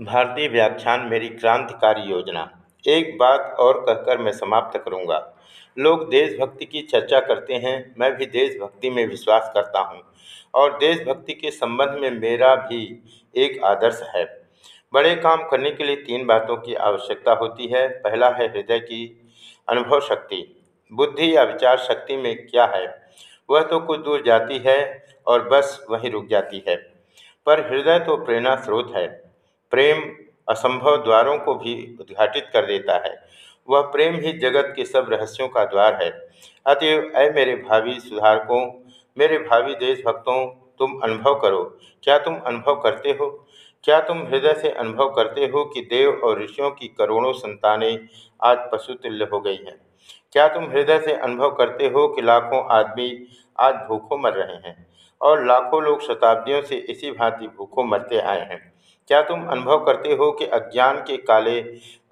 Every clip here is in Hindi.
भारतीय व्याख्यान मेरी क्रांतिकारी योजना। एक बात और कहकर मैं समाप्त करूँगा। लोग देशभक्ति की चर्चा करते हैं, मैं भी देशभक्ति में विश्वास करता हूँ। और देशभक्ति के संबंध में मेरा भी एक आदर्श है। बड़े काम करने के लिए तीन बातों की आवश्यकता होती है। पहला है हृदय की अनुभव शक्ति। बुद्धि या विचार शक्ति में क्या है? वह तो कुछ दूर जाती है और बस वहीं रुक जाती है। पर हृदय तो प्रेरणा स्रोत है। प्रेम असंभव द्वारों को भी उद्घाटित कर देता है। वह प्रेम ही जगत के सब रहस्यों का द्वार है। अतएव अय मेरे भावी सुधारकों, मेरे भावी देशभक्तों, तुम अनुभव करो। क्या तुम अनुभव करते हो? क्या तुम हृदय से अनुभव करते हो कि देव और ऋषियों की करोड़ों संतानें आज पशुतुल्य हो गई हैं? क्या तुम हृदय से अनुभव करते हो कि लाखों आदमी आज भूखों मर रहे हैं? और लाखों लोग शताब्दियों से इसी भांति भूखों मरते आए हैं। क्या तुम अनुभव करते हो कि अज्ञान के काले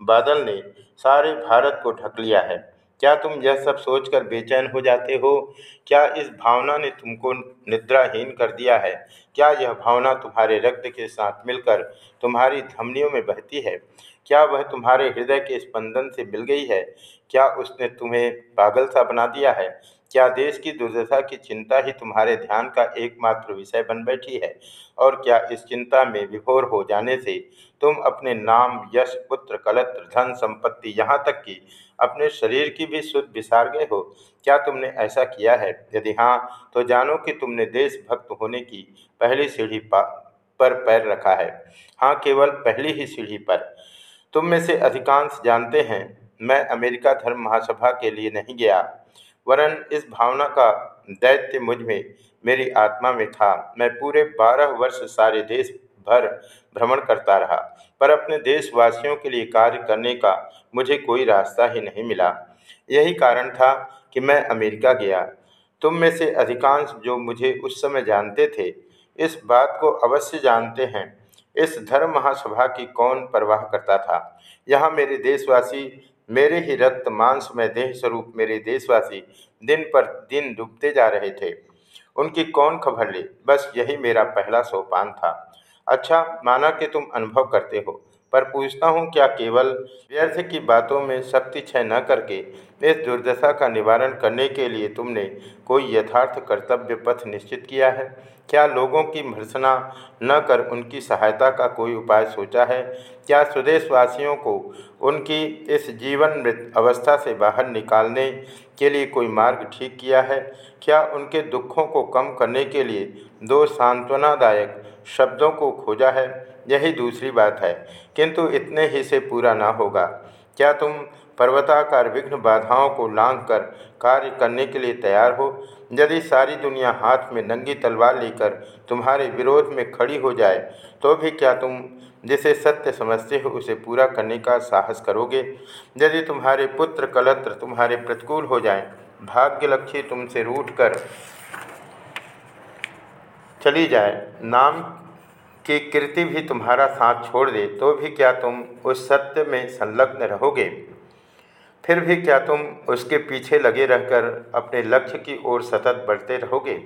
बादल ने सारे भारत को ढक लिया है? क्या तुम यह सब सोचकर बेचैन हो जाते हो? क्या इस भावना ने तुमको निद्राहीन कर दिया है? क्या यह भावना तुम्हारे रक्त के साथ मिलकर तुम्हारी धमनियों में बहती है? क्या वह तुम्हारे हृदय के स्पंदन से मिल गई है? क्या उसने तुम्हें पागल सा बना दिया है? क्या देश की दुर्दशा की चिंता ही तुम्हारे ध्यान का एकमात्र विषय बन बैठी है? और क्या इस चिंता में विभोर हो जाने से तुम अपने नाम, यश, पुत्र, कलत्र, धन, संपत्ति यहाँ तक कि अपने शरीर की भी शुद्ध विसार गए हो? क्या तुमने ऐसा किया है? यदि हाँ तो जानो कि तुमने देशभक्त होने की पहली सीढ़ी पर पैर रखा है। हाँ केवल पहली ही सीढ़ी पर। तुम में से अधिकांश जानते हैं, मैं अमेरिका धर्म महासभा के लिए नहीं गया। वरन इस भावना का दैत्य मुझमें, मेरी आत्मा में था। मैं पूरे बारह वर्ष सारे देश भर भ्रमण करता रहा, पर अपने देशवासियों के लिए कार्य करने का मुझे कोई रास्ता ही नहीं मिला। यही कारण था कि मैं अमेरिका गया। तुम में से अधिकांश जो मुझे उस समय जानते थे, इस बात को अवश्य जानते हैं। इस धर्म महासभा की कौन परवाह करता था? यहाँ मेरे देशवासी, मेरे ही रक्त मांस में देह स्वरूप मेरे देशवासी दिन पर दिन डूबते जा रहे थे। उनकी कौन खबर ली? बस यही मेरा पहला सोपान था। अच्छा माना कि तुम अनुभव करते हो। पर पूछता हूँ, क्या केवल व्यर्थ की बातों में शक्ति क्षय न करके इस दुर्दशा का निवारण करने के लिए तुमने कोई यथार्थ कर्तव्य पथ निश्चित किया है? क्या लोगों की भर्सना न कर उनकी सहायता का कोई उपाय सोचा है? क्या स्वदेशवासियों को उनकी इस जीवन मृत अवस्था से बाहर निकालने के लिए कोई मार्ग ठीक किया है? क्या उनके दुखों को कम करने के लिए दो सांत्वनादायक शब्दों को खोजा है? यही दूसरी बात है। किंतु इतने ही से पूरा ना होगा। क्या तुम पर्वताकार विघ्न बाधाओं को लांघ कर कार्य करने के लिए तैयार हो? यदि सारी दुनिया हाथ में नंगी तलवार लेकर तुम्हारे विरोध में खड़ी हो जाए तो भी क्या तुम जिसे सत्य समझते हो उसे पूरा करने का साहस करोगे? यदि तुम्हारे पुत्र कलत्र तुम्हारे प्रतिकूल हो जाएँ, भाग्य लक्ष्य तुमसे रूठ कर चली जाए नाम की कीर्ति भी तुम्हारा साथ छोड़ दे तो भी क्या तुम उस सत्य में संलग्न रहोगे? फिर भी क्या तुम उसके पीछे लगे रहकर अपने लक्ष्य की ओर सतत बढ़ते रहोगे?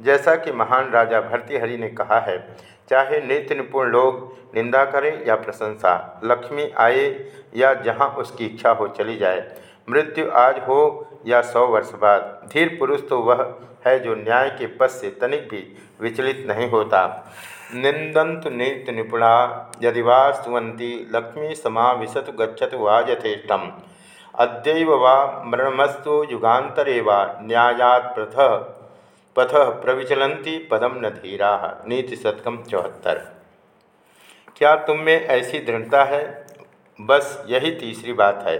जैसा कि महान राजा भर्तृहरि ने कहा है, चाहे नित्य निपुण लोग निंदा करें या प्रशंसा, लक्ष्मी आए या जहाँ उसकी इच्छा हो चली जाए, मृत्यु आज हो या सौ वर्ष बाद, धीर पुरुष तो वह है जो न्याय के पद से तनिक भी विचलित नहीं होता। निंदंतु नित्य निपुणा, यदि वा लक्ष्मी समा गच्छत वा यथेष्टम। अद्यव वा मरणमस्तु युगान्तरे वा न्यायात प्रथ पथ प्रविचलती पदम न धीरा। नीति शतकम चौहत्तर। क्या तुम में ऐसी दृढ़ता है? बस यही तीसरी बात है।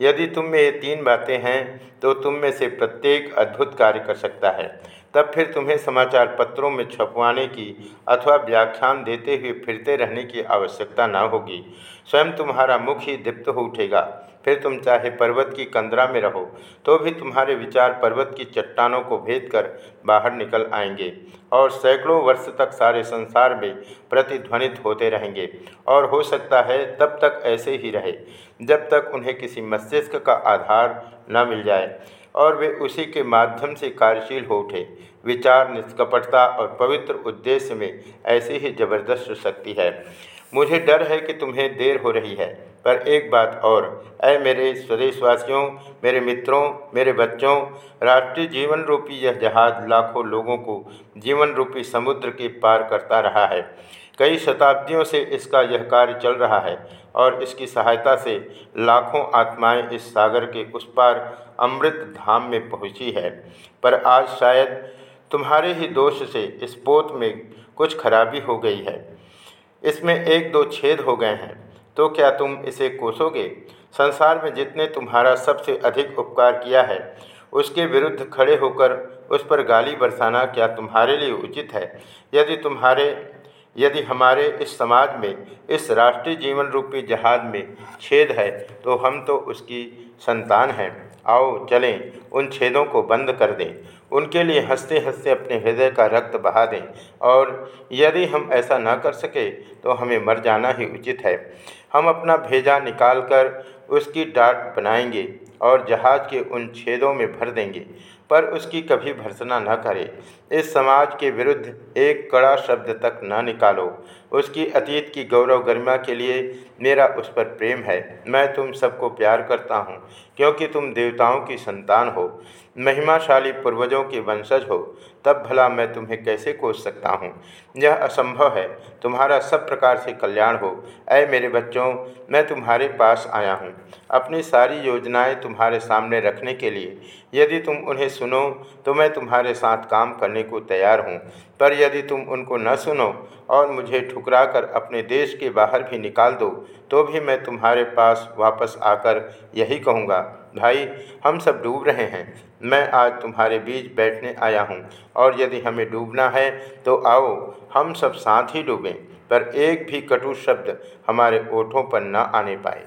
यदि तुम में ये तीन बातें हैं तो तुम में से प्रत्येक अद्भुत कार्य कर सकता है। तब फिर तुम्हें समाचार पत्रों में छपवाने की अथवा व्याख्यान देते हुए फिरते रहने की आवश्यकता न होगी। स्वयं तुम्हारा मुख ही दीप्त हो उठेगा। फिर तुम चाहे पर्वत की कंदरा में रहो तो भी तुम्हारे विचार पर्वत की चट्टानों को भेद कर बाहर निकल आएँगे और सैकड़ों वर्ष तक सारे संसार में प्रतिध्वनित होते रहेंगे। और हो सकता है तब तक ऐसे ही रहे, जब तक उन्हें किसी मस्तिष्क का आधार न मिल जाए। और वे उसी के माध्यम से कार्यशील हो उठे। विचार, निष्कपटता और पवित्र उद्देश्य में ऐसी ही ज़बरदस्त शक्ति है। मुझे डर है कि तुम्हें देर हो रही है, पर एक बात और अय मेरे स्वदेशवासियों, मेरे मित्रों, मेरे बच्चों, राष्ट्रीय जीवन रूपी यह जहाज़ लाखों लोगों को जीवन रूपी समुद्र के पार करता रहा है। कई शताब्दियों से इसका यह कार्य चल रहा है और इसकी सहायता से लाखों आत्माएँ इस सागर के उस पार अमृत धाम में पहुँची है। पर आज शायद तुम्हारे ही दोष से इस पोत में कुछ खराबी हो गई है। इसमें एक दो छेद हो गए हैं। तो क्या तुम इसे कोसोगे? संसार में जितने तुम्हारा सबसे अधिक उपकार किया है, उसके विरुद्ध खड़े होकर उस पर गाली बरसाना क्या तुम्हारे लिए उचित है? यदि तुम्हारे यदि हमारे इस समाज में, इस राष्ट्रीय जीवन रूपी जहाज़ में छेद है तो हम तो उसकी संतान हैं। आओ चलें, उन छेदों को बंद कर दें। उनके लिए हँसते हँसते अपने हृदय का रक्त बहा दें। और यदि हम ऐसा ना कर सके तो हमें मर जाना ही उचित है। हम अपना भेजा निकाल कर उसकी डाट बनाएँगे और जहाज़ के उन छेदों में भर देंगे। पर उसकी कभी भर्सना न करे। इस समाज के विरुद्ध एक कड़ा शब्द तक न निकालो। उसकी अतीत की गौरव गरिमा के लिए मेरा उस पर प्रेम है। मैं तुम सबको प्यार करता हूँ, क्योंकि तुम देवताओं की संतान हो। महिमाशाली पूर्वजों के वंशज हो, तब भला मैं तुम्हें कैसे कोस सकता हूँ? यह असंभव है। तुम्हारा सब प्रकार से कल्याण हो। ऐ मेरे बच्चों, मैं तुम्हारे पास आया हूँ। अपनी सारी योजनाएँ तुम्हारे सामने रखने के लिए। यदि तुम उन्हें सुनो तो मैं तुम्हारे साथ काम करने को तैयार हूँ। पर यदि तुम उनको न सुनो और मुझे ठुकरा कर अपने देश के बाहर भी निकाल दो तो भी मैं तुम्हारे पास वापस आकर यही कहूँगा। भाई, हम सब डूब रहे हैं। मैं आज तुम्हारे बीच बैठने आया हूँ और यदि हमें डूबना है तो आओ, हम सब साथ ही डूबें, पर एक भी कटु शब्द हमारे ओठों पर न आने पाए।